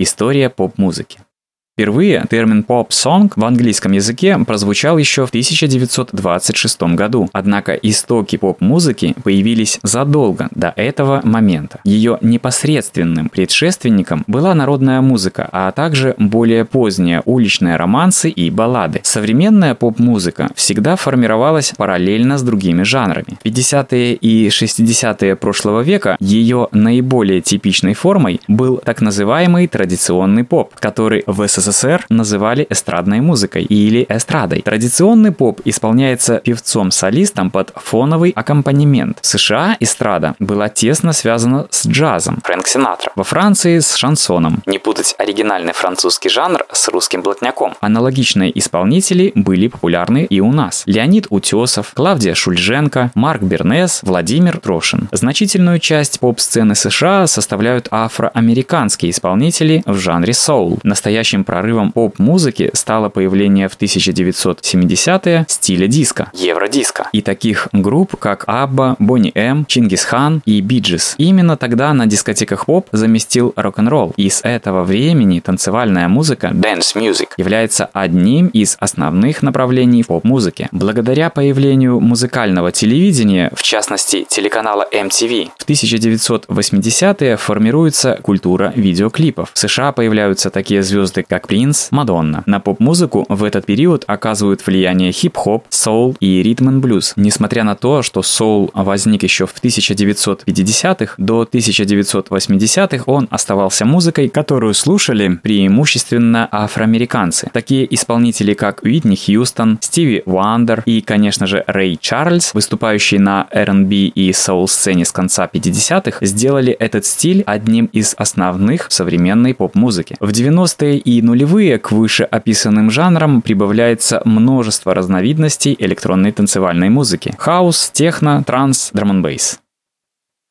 История поп-музыки. Впервые термин «поп-сонг» в английском языке прозвучал еще в 1926 году, однако истоки поп-музыки появились задолго до этого момента. Ее непосредственным предшественником была народная музыка, а также более поздние уличные романсы и баллады. Современная поп-музыка всегда формировалась параллельно с другими жанрами. 50-е и 60-е прошлого века ее наиболее типичной формой был так называемый традиционный поп, который в СССР СССР называли эстрадной музыкой или эстрадой. Традиционный поп исполняется певцом-солистом под фоновый аккомпанемент. В США эстрада была тесно связана с джазом. Фрэнк Синатра. Во Франции с шансоном. Не путать оригинальный французский жанр с русским блатняком. Аналогичные исполнители были популярны и у нас. Леонид Утесов, Клавдия Шульженко, Марк Бернес, Владимир Трошин. Значительную часть поп-сцены США составляют афроамериканские исполнители в жанре соул. Настоящим прорывом поп-музыки стало появление в 1970-е стиля диско, евродиско, и таких групп, как ABBA, Boney M, Чингисхан и Bee Gees. Именно тогда на дискотеках поп заместил рок-н-ролл, и с этого времени танцевальная музыка, dance music, является одним из основных направлений поп-музыки. Благодаря появлению музыкального телевидения, в частности телеканала MTV, в 1980-е формируется культура видеоклипов. В США появляются такие звезды, как Принц, Мадонна. На поп-музыку в этот период оказывают влияние хип-хоп, соул и ритм н блюз. Несмотря на то, что соул возник еще в 1950-х, до 1980-х он оставался музыкой, которую слушали преимущественно афроамериканцы. Такие исполнители, как Уитни Хьюстон, Стиви Уандер и, конечно же, Рэй Чарльз, выступающие на R&B и соул-сцене с конца 50-х, сделали этот стиль одним из основных в современной поп-музыке. В 90-е и нулевые нулевые к вышеописанным жанрам прибавляется множество разновидностей электронной танцевальной музыки. Хаус, техно, транс, драм бейс